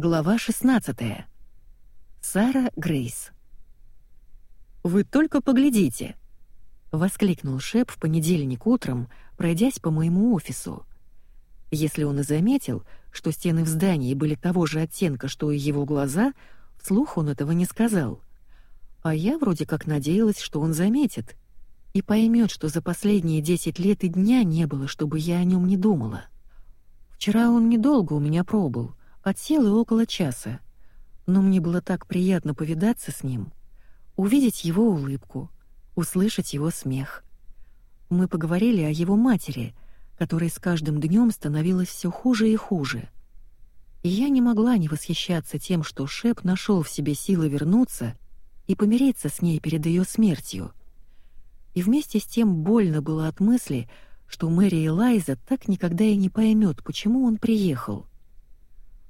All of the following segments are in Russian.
Глава 16. Сара Грейс. «Вы только поглядите!» — воскликнул Шеп в понедельник утром, пройдясь по моему офису. Если он и заметил, что стены в здании были того же оттенка, что и его глаза, вслух он этого не сказал. А я вроде как надеялась, что он заметит и поймет, что за последние десять лет и дня не было, чтобы я о нем не думала. Вчера он недолго у меня пробыл, от силы около часа. Но мне было так приятно повидаться с ним, увидеть его улыбку, услышать его смех. Мы поговорили о его матери, которой с каждым днем становилось все хуже и хуже. И я не могла не восхищаться тем, что Шеп нашел в себе силы вернуться и помириться с ней перед ее смертью. И вместе с тем больно было от мысли, что Мэри Элайза так никогда и не поймет, почему он приехал.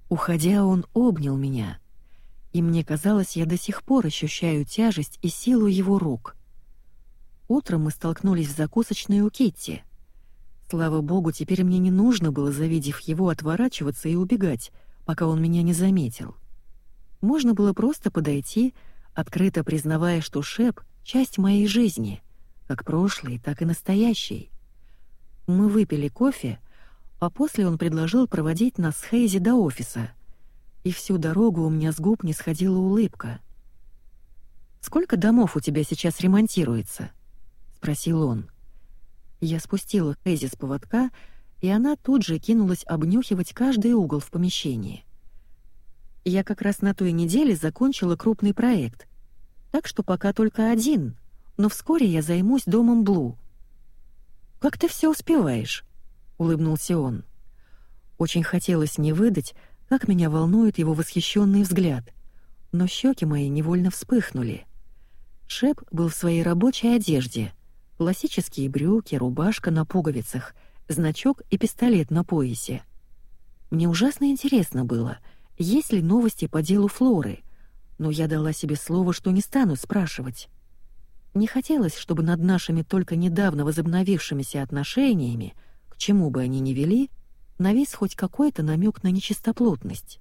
Уходя, он обнял меня, и мне казалось, я до сих пор ощущаю тяжесть и силу его рук. Утром мы столкнулись в закусочной у Китти. Слава богу, теперь мне не нужно было, завидев его, отворачиваться и убегать, пока он меня не заметил. Можно было просто подойти, открыто признавая, что Шеп — часть моей жизни, как прошлой, так и настоящей. Мы выпили кофе, а после он предложил проводить нас с Хейзи до офиса. И всю дорогу у меня с губ не сходила улыбка. «Сколько домов у тебя сейчас ремонтируется?» — спросил он. Я спустила Хейзи с поводка, и она тут же кинулась обнюхивать каждый угол в помещении. Я как раз на той неделе закончила крупный проект, так что пока только один, но вскоре я займусь домом Блу. «Как ты все успеваешь?» Улыбнулся он. Очень хотелось не выдать, как меня волнует его восхищенный взгляд, но щеки мои невольно вспыхнули. Шеп был в своей рабочей одежде: классические брюки, рубашка на пуговицах, значок и пистолет на поясе. Мне ужасно интересно было, есть ли новости по делу Флоры, но я дала себе слово, что не стану спрашивать. Не хотелось, чтобы над нашими только недавно возобновившимися отношениями чему бы они ни вели, навис хоть какой-то намек на нечистоплотность.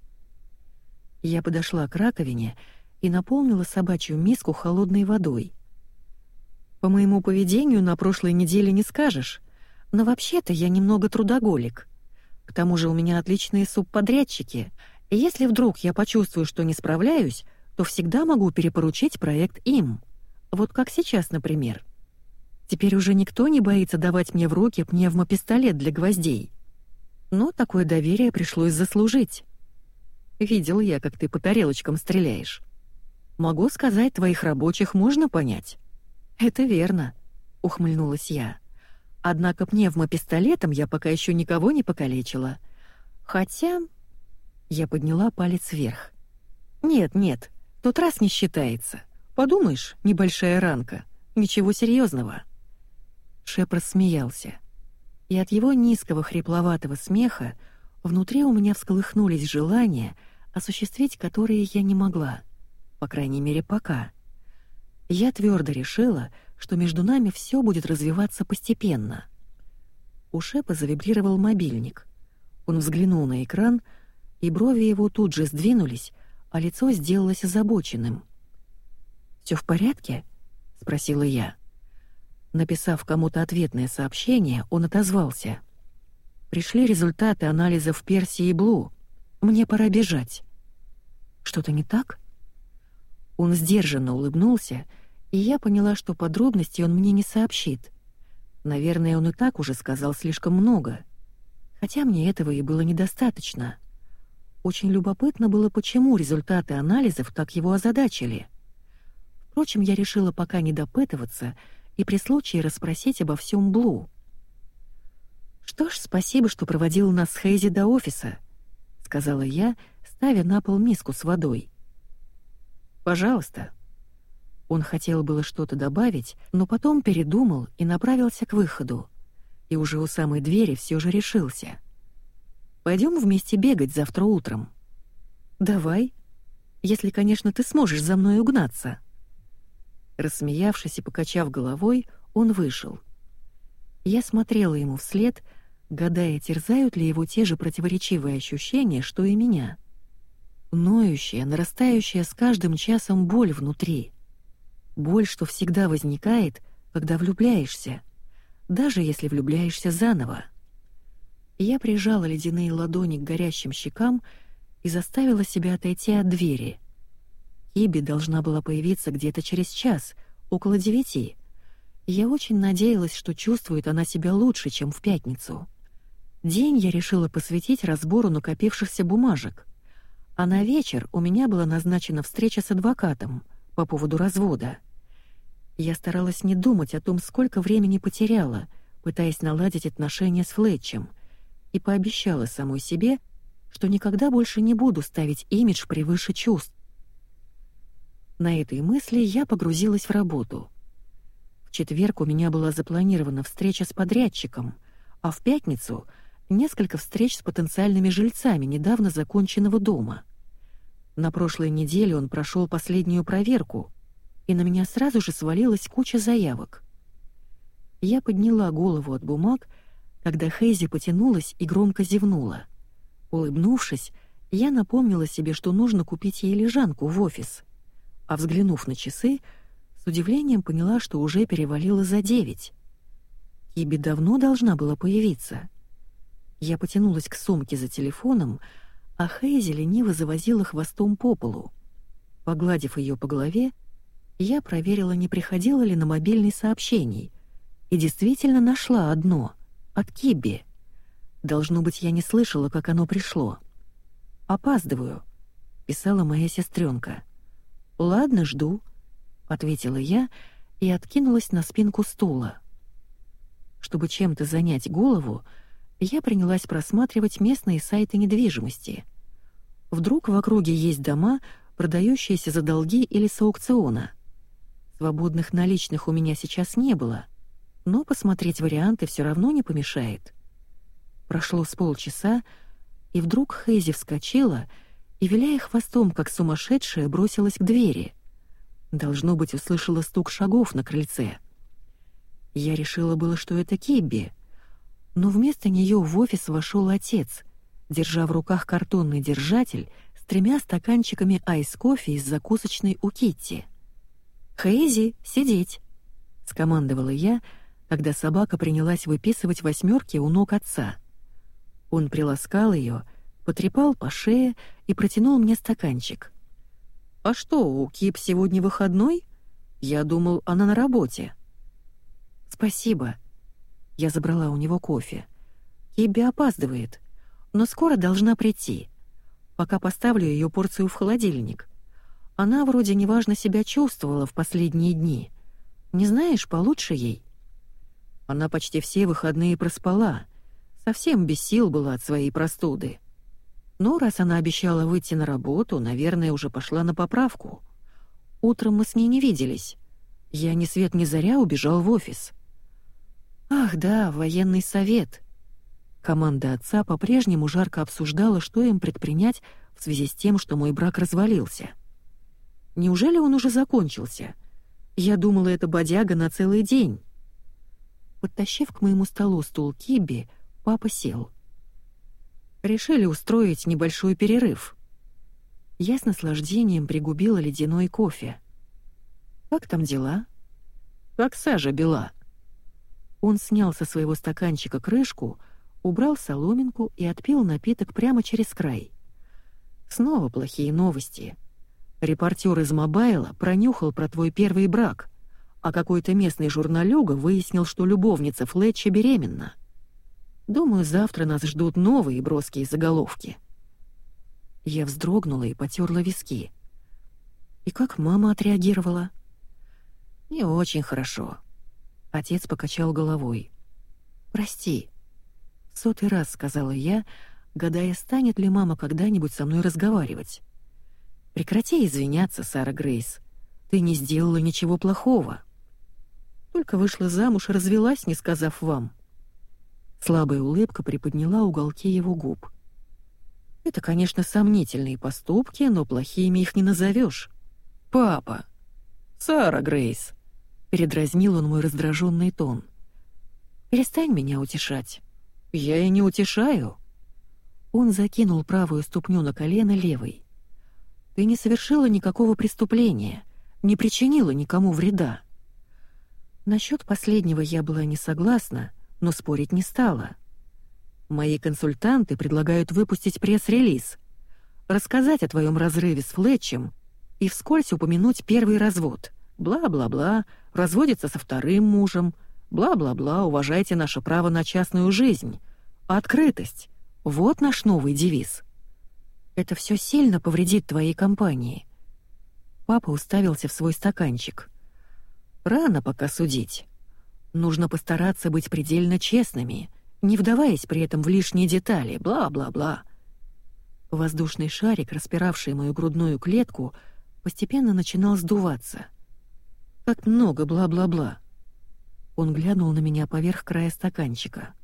Я подошла к раковине и наполнила собачью миску холодной водой. По моему поведению на прошлой неделе не скажешь, но вообще-то я немного трудоголик. К тому же у меня отличные субподрядчики, и если вдруг я почувствую, что не справляюсь, то всегда могу перепоручить проект им. Вот как сейчас, например. Теперь уже никто не боится давать мне в руки пневмопистолет для гвоздей. Но такое доверие пришлось заслужить. Видел я, как ты по тарелочкам стреляешь. Могу сказать, твоих рабочих можно понять. Это верно, ухмыльнулась я. Однако пневмопистолетом я пока еще никого не покалечила. Хотя я подняла палец вверх. Нет, нет, тот раз не считается. Подумаешь, небольшая ранка. Ничего серьезного. Шеп рассмеялся. И от его низкого хрипловатого смеха внутри у меня всколыхнулись желания, осуществить которые я не могла. По крайней мере, пока. Я твердо решила, что между нами все будет развиваться постепенно. У Шепа завибрировал мобильник. Он взглянул на экран, и брови его тут же сдвинулись, а лицо сделалось озабоченным. «Все в порядке?» — спросила я. Написав кому-то ответное сообщение, он отозвался. «Пришли результаты анализов Персии и Блу. Мне пора бежать». «Что-то не так?» Он сдержанно улыбнулся, и я поняла, что подробностей он мне не сообщит. Наверное, он и так уже сказал слишком много. Хотя мне этого и было недостаточно. Очень любопытно было, почему результаты анализов так его озадачили. Впрочем, я решила пока не допытываться — и при случае расспросить обо всем Блу. «Что ж, спасибо, что проводил нас с Хейзи до офиса», — сказала я, ставя на пол миску с водой. «Пожалуйста». Он хотел было что-то добавить, но потом передумал и направился к выходу. И уже у самой двери все же решился. Пойдем вместе бегать завтра утром». «Давай, если, конечно, ты сможешь за мной угнаться». Рассмеявшись и покачав головой, он вышел. Я смотрела ему вслед, гадая, терзают ли его те же противоречивые ощущения, что и меня. ноющая, нарастающая с каждым часом боль внутри. Боль, что всегда возникает, когда влюбляешься, даже если влюбляешься заново. Я прижала ледяные ладони к горящим щекам и заставила себя отойти от двери. Киби должна была появиться где-то через час, около девяти. Я очень надеялась, что чувствует она себя лучше, чем в пятницу. День я решила посвятить разбору накопившихся бумажек. А на вечер у меня была назначена встреча с адвокатом по поводу развода. Я старалась не думать о том, сколько времени потеряла, пытаясь наладить отношения с Флетчем, и пообещала самой себе, что никогда больше не буду ставить имидж превыше чувств. На этой мысли я погрузилась в работу. В четверг у меня была запланирована встреча с подрядчиком, а в пятницу — несколько встреч с потенциальными жильцами недавно законченного дома. На прошлой неделе он прошел последнюю проверку, и на меня сразу же свалилась куча заявок. Я подняла голову от бумаг, когда Хейзи потянулась и громко зевнула. Улыбнувшись, я напомнила себе, что нужно купить ей лежанку в офис. А взглянув на часы, с удивлением поняла, что уже перевалило за девять. Киби давно должна была появиться. Я потянулась к сумке за телефоном, а Хейзи лениво завозила хвостом по полу. Погладив ее по голове, я проверила, не приходило ли на мобильный сообщений, и действительно нашла одно — от Киби. Должно быть, я не слышала, как оно пришло. «Опаздываю», — писала моя сестренка. «Ладно, жду», — ответила я и откинулась на спинку стула. Чтобы чем-то занять голову, — я принялась просматривать местные сайты недвижимости. Вдруг в округе есть дома, продающиеся за долги или с аукциона. Свободных наличных у меня сейчас не было, но посмотреть варианты все равно не помешает. Прошло с полчаса, и вдруг Хейзи вскочила и, виляя хвостом, как сумасшедшая, бросилась к двери. Должно быть, услышала стук шагов на крыльце. Я решила было, что это Кибби — но вместо нее в офис вошел отец, держа в руках картонный держатель с тремя стаканчиками айс-кофе из закусочной у Китти. «Хейзи, сидеть!» — скомандовала я, когда собака принялась выписывать восьмерки у ног отца. Он приласкал ее, потрепал по шее и протянул мне стаканчик. «А что, у Кип сегодня выходной? Я думал, она на работе». «Спасибо», я забрала у него кофе. Кибби опаздывает, но скоро должна прийти. Пока поставлю ее порцию в холодильник. Она вроде неважно себя чувствовала в последние дни. Не знаешь, получше ей? Она почти все выходные проспала. Совсем без сил была от своей простуды. Но раз она обещала выйти на работу, наверное, уже пошла на поправку. Утром мы с ней не виделись. Я ни свет ни заря убежал в офис. Ах, да, военный совет. Команда отца по-прежнему жарко обсуждала, что им предпринять в связи с тем, что мой брак развалился. Неужели он уже закончился? Я думала, это бодяга на целый день. Подтащив к моему столу стул Киби, папа сел. Решили устроить небольшой перерыв. Я с наслаждением пригубила ледяной кофе. «Как там дела?» «Как сажа бела», он снял со своего стаканчика крышку, убрал соломинку и отпил напиток прямо через край. Снова плохие новости. Репортер из Мобайла пронюхал про твой первый брак, а какой-то местный журналюга выяснил, что любовница Флетча беременна. Думаю, завтра нас ждут новые броские заголовки. Я вздрогнула и потерла виски. И как мама отреагировала? Не очень хорошо. Отец покачал головой. «Прости», — сотый раз сказала я, гадая, станет ли мама когда-нибудь со мной разговаривать. «Прекрати извиняться, Сара Грейс. Ты не сделала ничего плохого. Только вышла замуж и развелась, не сказав вам». Слабая улыбка приподняла уголки его губ. «Это, конечно, сомнительные поступки, но плохими их не назовешь. Папа! Сара Грейс!» Передразнил он мой раздраженный тон. «Перестань меня утешать». «Я и не утешаю». Он закинул правую ступню на колено левой. Ты не совершила никакого преступления, не причинила никому вреда. Насчет последнего я была не согласна, но спорить не стала. Мои консультанты предлагают выпустить пресс-релиз, рассказать о твоем разрыве с Флетчем и вскользь упомянуть первый развод. Бла-бла-бла, разводится со вторым мужем, бла-бла-бла, уважайте наше право на частную жизнь. Открытость. Вот наш новый девиз. Это все сильно повредит твоей компании. Папа уставился в свой стаканчик. Рано пока судить. Нужно постараться быть предельно честными, не вдаваясь при этом в лишние детали, бла-бла-бла. Воздушный шарик, распиравший мою грудную клетку, постепенно начинал сдуваться. Как много бла-бла-бла. Он глянул на меня поверх края стаканчика.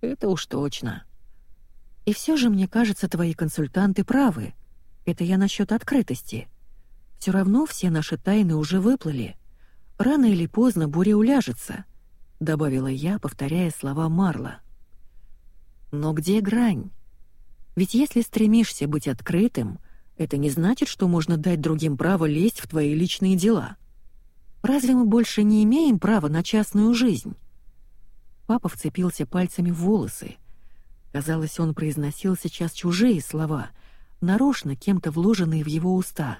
Это уж точно. И все же, мне кажется, твои консультанты правы. Это я насчет открытости. Все равно все наши тайны уже выплыли. Рано или поздно буря уляжется, добавила я, повторяя слова Марла. Но где грань? Ведь если стремишься быть открытым, это не значит, что можно дать другим право лезть в твои личные дела. Разве мы больше не имеем права на частную жизнь? Папа вцепился пальцами в волосы. Казалось, он произносил сейчас чужие слова, нарочно кем-то вложенные в его уста.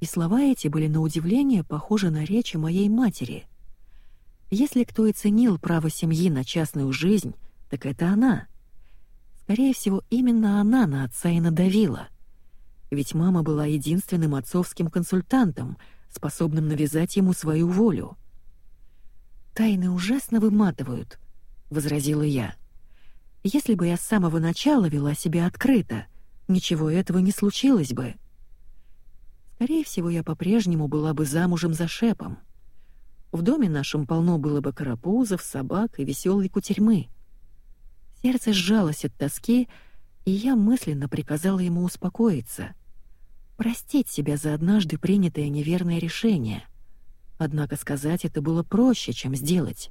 И слова эти были на удивление похожи на речи моей матери. Если кто и ценил право семьи на частную жизнь, так это она — Скорее всего, именно она на отца и надавила. Ведь мама была единственным отцовским консультантом, способным навязать ему свою волю. «Тайны ужасно выматывают», — возразила я. «Если бы я с самого начала вела себя открыто, ничего этого не случилось бы». Скорее всего, я по-прежнему была бы замужем за Шепом. В доме нашем полно было бы карапузов, собак и веселой кутерьмы. Сердце сжалось от тоски, и я мысленно приказала ему успокоиться. Простить себя за однажды принятое неверное решение. Однако сказать это было проще, чем сделать.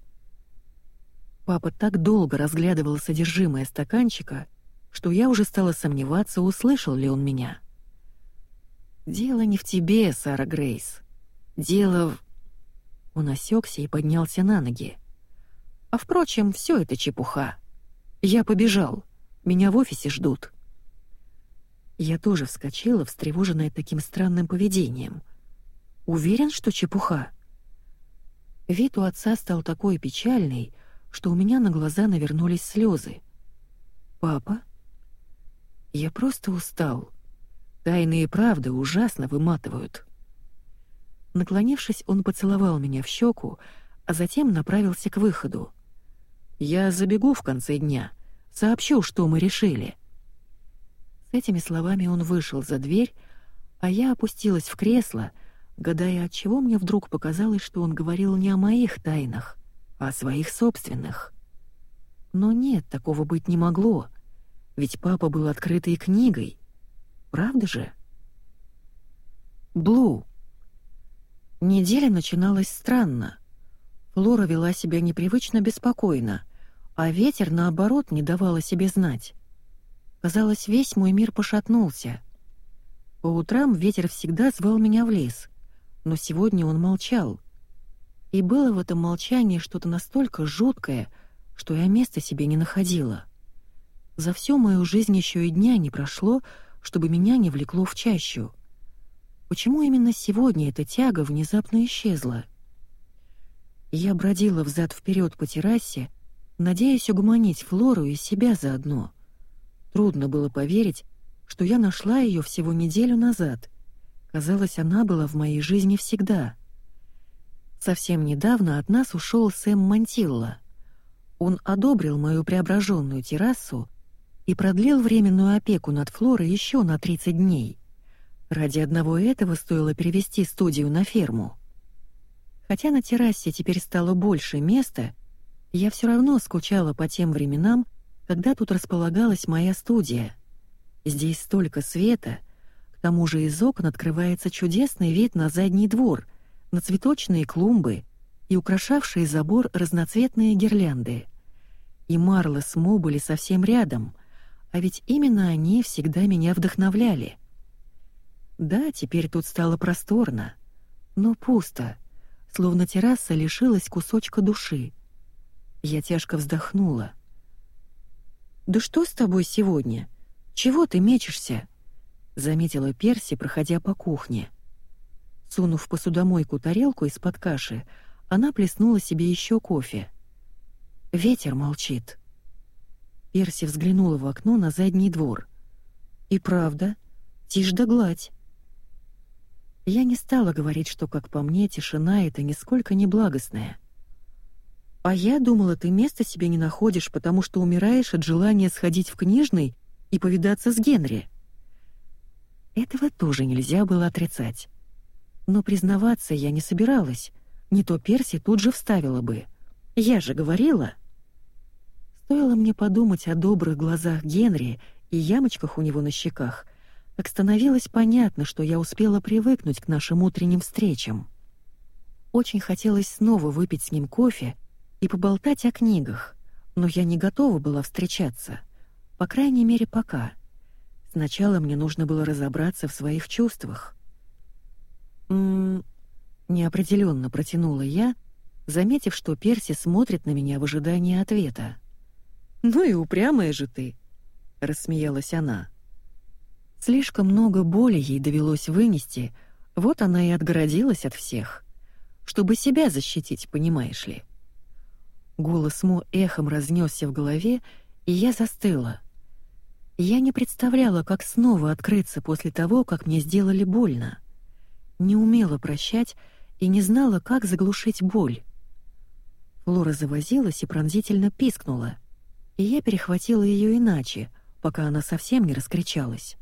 Папа так долго разглядывал содержимое стаканчика, что я уже стала сомневаться, услышал ли он меня. «Дело не в тебе, Сара Грейс. Дело в...» Он осекся и поднялся на ноги. «А впрочем, все это чепуха. Я побежал. Меня в офисе ждут. Я тоже вскочила, встревоженная таким странным поведением. Уверен, что чепуха. Вид у отца стал такой печальный, что у меня на глаза навернулись слезы. Папа? Я просто устал. Тайные правды ужасно выматывают. Наклонившись, он поцеловал меня в щеку, а затем направился к выходу. Я забегу в конце дня, сообщу, что мы решили». С этими словами он вышел за дверь, а я опустилась в кресло, гадая, от чего мне вдруг показалось, что он говорил не о моих тайнах, а о своих собственных. Но нет, такого быть не могло, ведь папа был открытой книгой. Правда же? Блу. Неделя начиналась странно. Флора вела себя непривычно беспокойно, а ветер, наоборот, не давал о себе знать. Казалось, весь мой мир пошатнулся. По утрам ветер всегда звал меня в лес, но сегодня он молчал. И было в этом молчании что-то настолько жуткое, что я места себе не находила. За всю мою жизнь еще и дня не прошло, чтобы меня не влекло в чащу. Почему именно сегодня эта тяга внезапно исчезла? Я бродила взад-вперед по террасе, надеясь угомонить Флору и себя заодно. Трудно было поверить, что я нашла ее всего неделю назад. Казалось, она была в моей жизни всегда. Совсем недавно от нас ушел Сэм Мантилла. Он одобрил мою преображенную террасу и продлил временную опеку над Флорой еще на 30 дней. Ради одного этого стоило перевести студию на ферму. Хотя на террасе теперь стало больше места, я все равно скучала по тем временам, когда тут располагалась моя студия. Здесь столько света, к тому же из окон открывается чудесный вид на задний двор, на цветочные клумбы и украшавшие забор разноцветные гирлянды. И Марла с Мо были совсем рядом, а ведь именно они всегда меня вдохновляли. Да, теперь тут стало просторно, но пусто, словно терраса лишилась кусочка души. Я тяжко вздохнула. «Да что с тобой сегодня? Чего ты мечешься?» — заметила Перси, проходя по кухне. Сунув посудомойку тарелку из-под каши, она плеснула себе еще кофе. Ветер молчит. Перси взглянула в окно на задний двор. «И правда, тишь да гладь». Я не стала говорить, что, как по мне, тишина — это нисколько не благостная. А я думала, ты места себе не находишь, потому что умираешь от желания сходить в книжный и повидаться с Генри. Этого тоже нельзя было отрицать. Но признаваться я не собиралась. Не то Перси тут же вставила бы. Я же говорила. Стоило мне подумать о добрых глазах Генри и ямочках у него на щеках, как становилось понятно, что я успела привыкнуть к нашим утренним встречам. Очень хотелось снова выпить с ним кофе и поболтать о книгах, но я не готова была встречаться, по крайней мере, пока. Сначала мне нужно было разобраться в своих чувствах. «М-м-м», неопределенно протянула я, заметив, что Перси смотрит на меня в ожидании ответа. «Ну и упрямая же ты», — рассмеялась она. Слишком много боли ей довелось вынести, вот она и отгородилась от всех, чтобы себя защитить, понимаешь ли. Голос Мо эхом разнесся в голове, и я застыла. Я не представляла, как снова открыться после того, как мне сделали больно. Не умела прощать и не знала, как заглушить боль. Флора завозилась и пронзительно пискнула, и я перехватила ее иначе, пока она совсем не раскричалась.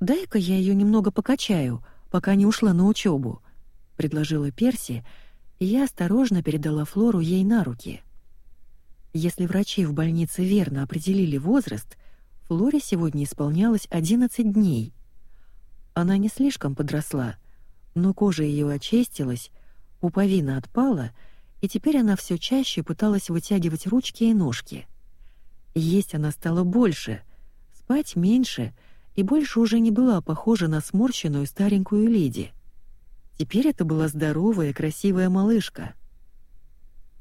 «Дай-ка я ее немного покачаю, пока не ушла на учебу», — предложила Перси, — и я осторожно передала Флору ей на руки. Если врачи в больнице верно определили возраст, Флоре сегодня исполнялось 11 дней. Она не слишком подросла, но кожа ее очистилась, пуповина отпала, и теперь она все чаще пыталась вытягивать ручки и ножки. Есть она стала больше, спать меньше и больше уже не была похожа на сморщенную старенькую леди. Теперь это была здоровая, красивая малышка.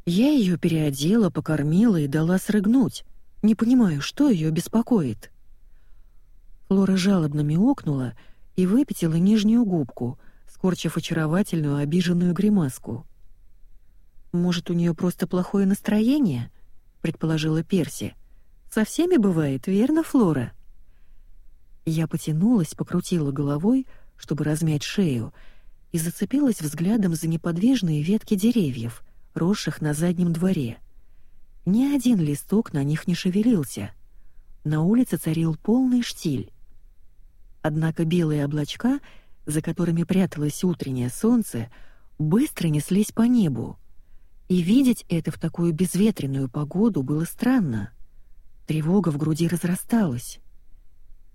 Я ее переодела, покормила и дала срыгнуть. Не понимаю, что ее беспокоит. Флора жалобно мяукнула и выпятила нижнюю губку, скорчив очаровательную обиженную гримаску. «Может, у нее просто плохое настроение?» — предположила Перси. «Со всеми бывает, верно, Флора?» Я потянулась, покрутила головой, чтобы размять шею, и зацепилась взглядом за неподвижные ветки деревьев, росших на заднем дворе. Ни один листок на них не шевелился. На улице царил полный штиль. Однако белые облачка, за которыми пряталось утреннее солнце, быстро неслись по небу. И видеть это в такую безветренную погоду было странно. Тревога в груди разрасталась.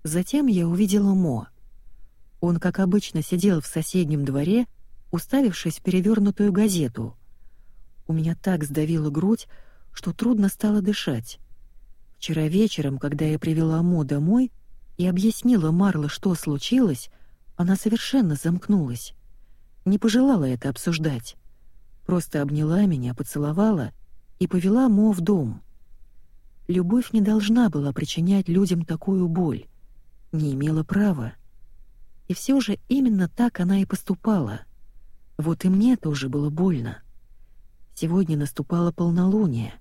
Затем я увидела Мо — он, как обычно, сидел в соседнем дворе, уставившись в перевернутую газету. У меня так сдавила грудь, что трудно стало дышать. Вчера вечером, когда я привела Мо домой и объяснила Марло, что случилось, она совершенно замкнулась. Не пожелала это обсуждать. Просто обняла меня, поцеловала и повела Мо в дом. Любовь не должна была причинять людям такую боль. Не имела права. И все же именно так она и поступала. Вот и мне тоже было больно. Сегодня наступало полнолуние.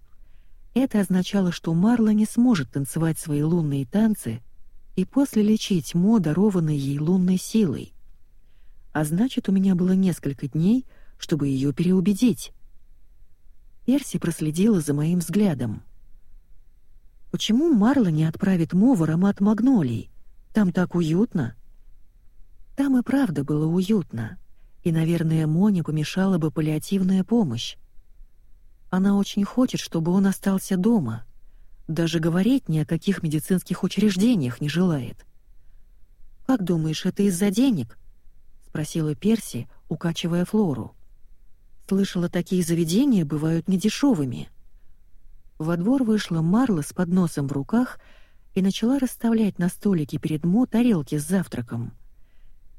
Это означало, что Марла не сможет танцевать свои лунные танцы и после лечить Мо, дарованной ей лунной силой. А значит, у меня было несколько дней, чтобы ее переубедить. Перси проследила за моим взглядом. Почему Марла не отправит Мо в аромат магнолий? Там так уютно. Там и правда было уютно, и, наверное, Моне помешала бы паллиативная помощь. Она очень хочет, чтобы он остался дома. Даже говорить ни о каких медицинских учреждениях не желает. «Как думаешь, это из-за денег?» — спросила Перси, укачивая Флору. «Слышала, такие заведения бывают недешевыми». Во двор вышла Марла с подносом в руках и начала расставлять на столике перед Мо тарелки с завтраком.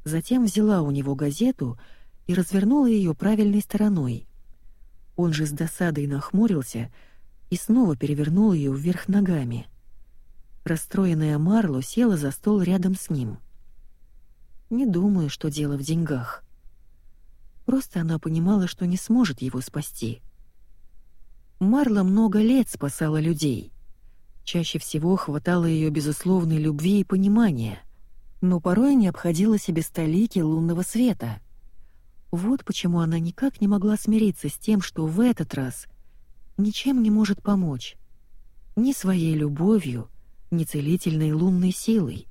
Затем взяла у него газету и развернула ее правильной стороной. Он же с досадой нахмурился и снова перевернул ее вверх ногами. Расстроенная Марло села за стол рядом с ним. Не думаю, что дело в деньгах. Просто она понимала, что не сможет его спасти. Марла много лет спасала людей. Чаще всего хватало ее безусловной любви и понимания, но порой не обходилось и без столики лунного света. Вот почему она никак не могла смириться с тем, что в этот раз ничем не может помочь. Ни своей любовью, ни целительной лунной силой.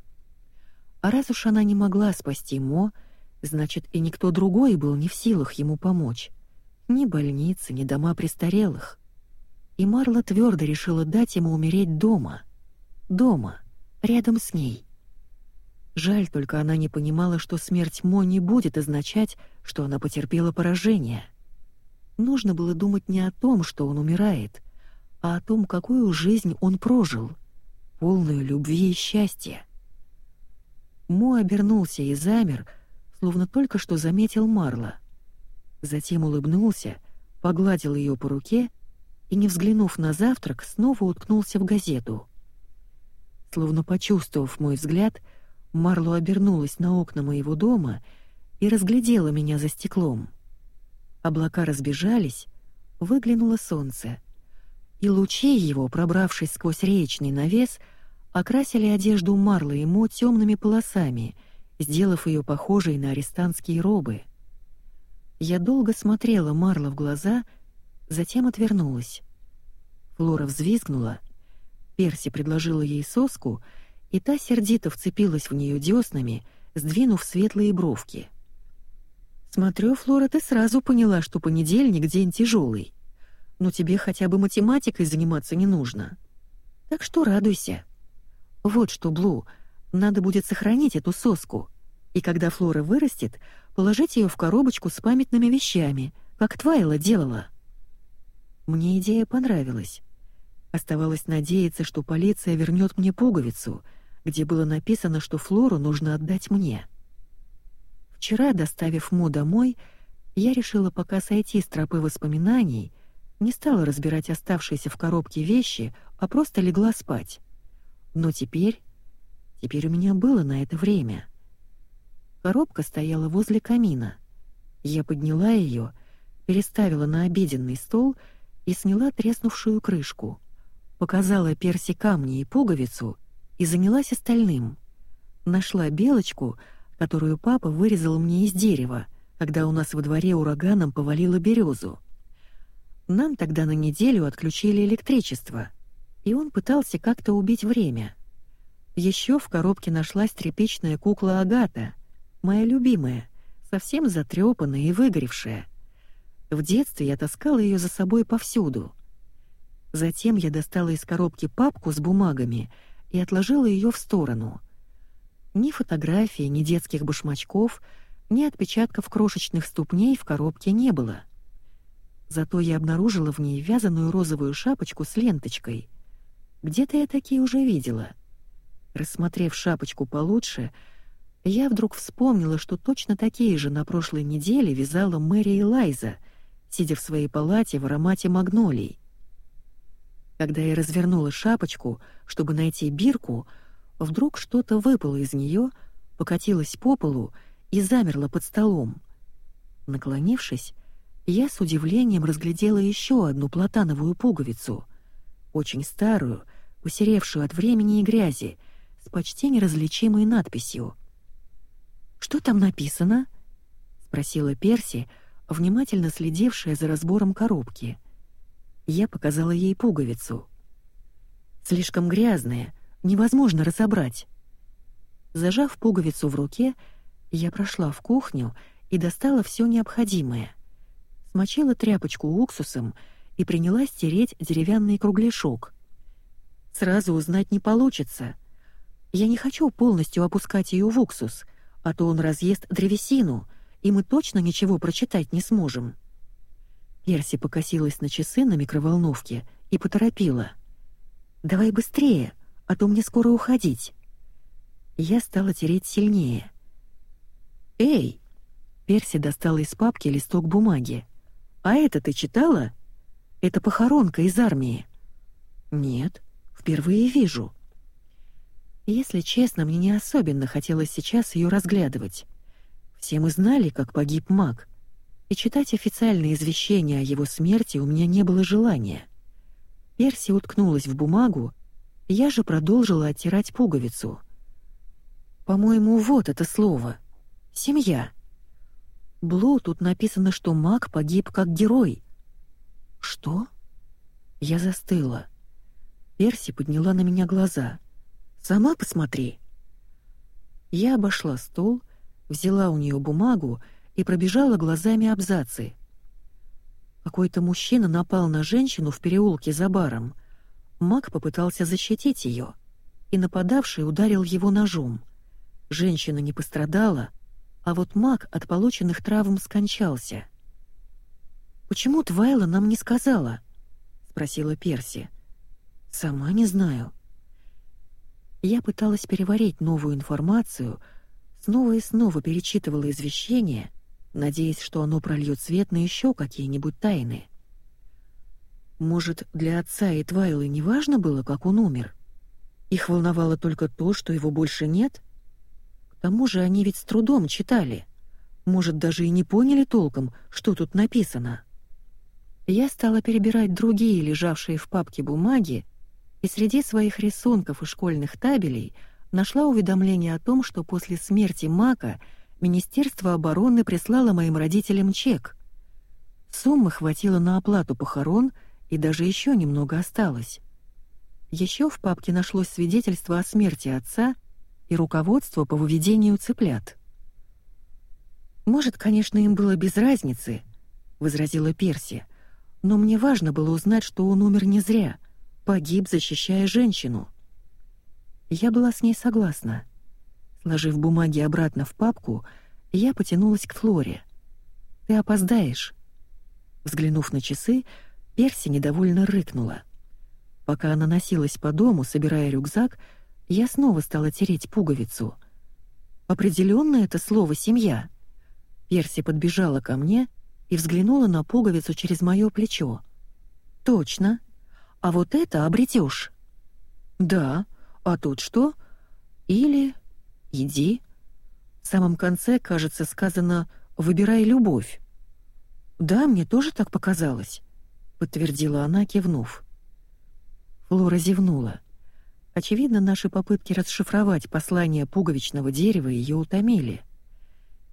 А раз уж она не могла спасти Мо, значит и никто другой был не в силах ему помочь. Ни больницы, ни дома престарелых. И Марла твердо решила дать ему умереть дома. Дома, рядом с ней. Жаль только она не понимала, что смерть Мо не будет означать, что она потерпела поражение. Нужно было думать не о том, что он умирает, а о том, какую жизнь он прожил, полную любви и счастья. Мо обернулся и замер, словно только что заметил Марла. Затем улыбнулся, погладил ее по руке и, не взглянув на завтрак, снова уткнулся в газету. Словно почувствовав мой взгляд, Марло обернулась на окна моего дома и разглядела меня за стеклом. Облака разбежались, выглянуло солнце, и лучи его, пробравшись сквозь речный навес, окрасили одежду Марлы и Мо темными полосами — сделав ее похожей на арестантские робы. Я долго смотрела Марла в глаза, затем отвернулась. Флора взвизгнула. Перси предложила ей соску, и та сердито вцепилась в нее деснами, сдвинув светлые бровки. «Смотрю, Флора, ты сразу поняла, что понедельник — день тяжелый. Но тебе хотя бы математикой заниматься не нужно. Так что радуйся. Вот что, Блу, — надо будет сохранить эту соску, и когда Флора вырастет, положить ее в коробочку с памятными вещами, как Твайла делала. Мне идея понравилась. Оставалось надеяться, что полиция вернет мне пуговицу, где было написано, что Флору нужно отдать мне. Вчера, доставив Мо домой, я решила пока сойти с тропы воспоминаний, не стала разбирать оставшиеся в коробке вещи, а просто легла спать. Но теперь Теперь у меня было на это время. Коробка стояла возле камина. Я подняла ее, переставила на обеденный стол и сняла треснувшую крышку. Показала Перси камни и пуговицу и занялась остальным. Нашла белочку, которую папа вырезал мне из дерева, когда у нас во дворе ураганом повалило березу. Нам тогда на неделю отключили электричество, и он пытался как-то убить время — еще в коробке нашлась тряпичная кукла Агата, моя любимая, совсем затрепанная и выгоревшая. В детстве я таскала ее за собой повсюду. Затем я достала из коробки папку с бумагами и отложила ее в сторону. Ни фотографий, ни детских башмачков, ни отпечатков крошечных ступней в коробке не было. Зато я обнаружила в ней вязаную розовую шапочку с ленточкой. Где-то я такие уже видела — Рассмотрев шапочку получше, я вдруг вспомнила, что точно такие же на прошлой неделе вязала Мэри и Лайза, сидя в своей палате в аромате магнолий. Когда я развернула шапочку, чтобы найти бирку, вдруг что-то выпало из нее, покатилось по полу и замерло под столом. Наклонившись, я с удивлением разглядела еще одну платановую пуговицу, очень старую, посеревшую от времени и грязи, с почти неразличимой надписью. «Что там написано?» — спросила Перси, внимательно следившая за разбором коробки. Я показала ей пуговицу. «Слишком грязная, невозможно разобрать». Зажав пуговицу в руке, я прошла в кухню и достала все необходимое. Смочила тряпочку уксусом и принялась тереть деревянный кругляшок. Сразу узнать не получится — я не хочу полностью опускать ее в уксус, а то он разъест древесину, и мы точно ничего прочитать не сможем. Перси покосилась на часы на микроволновке и поторопила. «Давай быстрее, а то мне скоро уходить». Я стала тереть сильнее. «Эй!» Перси достала из папки листок бумаги. «А это ты читала? Это похоронка из армии». «Нет, впервые вижу». Если честно, мне не особенно хотелось сейчас ее разглядывать. Все мы знали, как погиб маг, и читать официальные извещения о его смерти у меня не было желания. Перси уткнулась в бумагу, я же продолжила оттирать пуговицу. По-моему, вот это слово. Семья. Блу тут написано, что маг погиб как герой. Что? Я застыла. Перси подняла на меня глаза. Сама посмотри. Я обошла стол, взяла у нее бумагу и пробежала глазами абзацы. Какой-то мужчина напал на женщину в переулке за баром. Маг попытался защитить ее, и нападавший ударил его ножом. Женщина не пострадала, а вот маг от полученных травм скончался. «Почему Твайла нам не сказала?» — спросила Перси. «Сама не знаю». Я пыталась переварить новую информацию, снова и снова перечитывала извещение, надеясь, что оно прольет свет на еще какие-нибудь тайны. Может, для отца и Твайлы не важно было, как он умер? Их волновало только то, что его больше нет? К тому же они ведь с трудом читали. Может, даже и не поняли толком, что тут написано. Я стала перебирать другие лежавшие в папке бумаги, и среди своих рисунков и школьных табелей нашла уведомление о том, что после смерти Мака Министерство обороны прислало моим родителям чек. Суммы хватило на оплату похорон, и даже еще немного осталось. Еще в папке нашлось свидетельство о смерти отца и руководство по выведению цыплят. «Может, конечно, им было без разницы», — возразила Перси, «но мне важно было узнать, что он умер не зря, погиб, защищая женщину». Я была с ней согласна. Сложив бумаги обратно в папку, я потянулась к Флоре. «Ты опоздаешь». Взглянув на часы, Перси недовольно рыкнула. Пока она носилась по дому, собирая рюкзак, я снова стала тереть пуговицу. Определенно это слово «семья». Перси подбежала ко мне и взглянула на пуговицу через мое плечо. «Точно. А вот это обретешь». «Да. А тут что?» «Или «Иди». В самом конце, кажется, сказано «выбирай любовь». «Да, мне тоже так показалось», — подтвердила она, кивнув. Флора зевнула. Очевидно, наши попытки расшифровать послание пуговичного дерева ее утомили.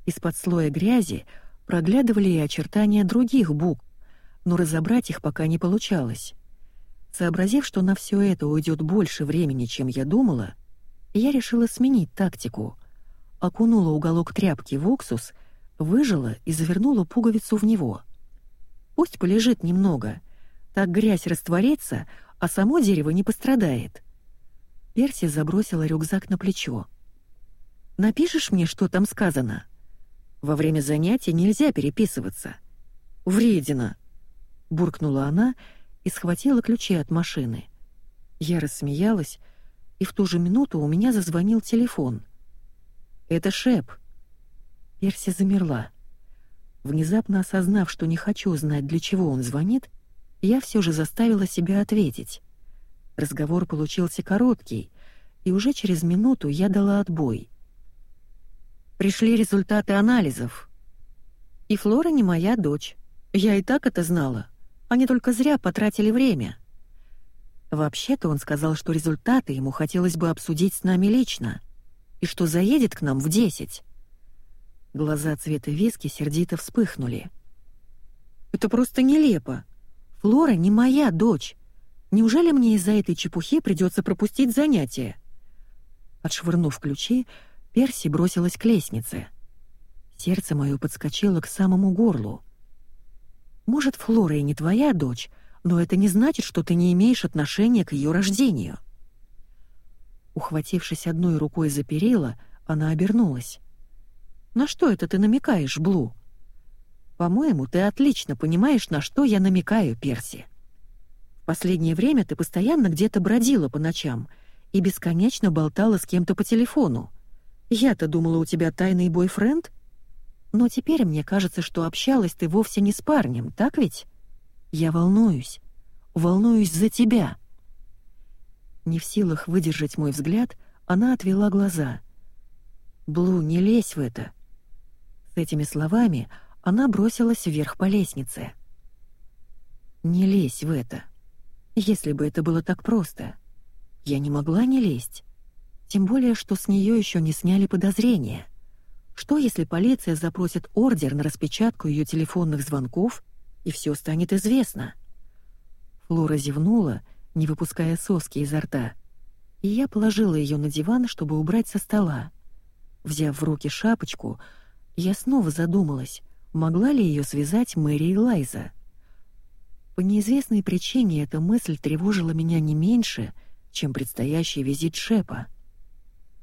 Из-под слоя грязи проглядывали и очертания других букв, но разобрать их пока не получалось. Сообразив, что на все это уйдет больше времени, чем я думала, — я решила сменить тактику. Окунула уголок тряпки в уксус, выжила и завернула пуговицу в него. Пусть полежит немного, так грязь растворится, а само дерево не пострадает. Перси забросила рюкзак на плечо. «Напишешь мне, что там сказано?» «Во время занятий нельзя переписываться». «Вредина!» — буркнула она и схватила ключи от машины. Я рассмеялась, и в ту же минуту у меня зазвонил телефон. «Это Шеп». Перси замерла. Внезапно осознав, что не хочу знать, для чего он звонит, я все же заставила себя ответить. Разговор получился короткий, и уже через минуту я дала отбой. Пришли результаты анализов. И Флора не моя дочь. Я и так это знала. Они только зря потратили время. Вообще-то он сказал, что результаты ему хотелось бы обсудить с нами лично, и что заедет к нам в десять. Глаза цвета виски сердито вспыхнули. «Это просто нелепо. Флора не моя дочь. Неужели мне из-за этой чепухи придется пропустить занятия?» Отшвырнув ключи, Перси бросилась к лестнице. Сердце мое подскочило к самому горлу. «Может, Флора и не твоя дочь, но это не значит, что ты не имеешь отношения к ее рождению». Ухватившись одной рукой за перила, она обернулась. «На что это ты намекаешь, Блу?» «По-моему, ты отлично понимаешь, на что я намекаю, Перси. В последнее время ты постоянно где-то бродила по ночам и бесконечно болтала с кем-то по телефону. Я-то думала, у тебя тайный бойфренд? Но теперь мне кажется, что общалась ты вовсе не с парнем, так ведь? Я волнуюсь. Волнуюсь за тебя». Не в силах выдержать мой взгляд, она отвела глаза. «Блу, не лезь в это». С этими словами она бросилась вверх по лестнице. «Не лезь в это. Если бы это было так просто. Я не могла не лезть. Тем более, что с нее еще не сняли подозрения. Что, если полиция запросит ордер на распечатку ее телефонных звонков, и все станет известно?» Флора зевнула, не выпуская соски изо рта, и я положила ее на диван, чтобы убрать со стола. Взяв в руки шапочку, я снова задумалась, могла ли ее связать Мэри и Лайза. По неизвестной причине эта мысль тревожила меня не меньше, чем предстоящий визит Шепа —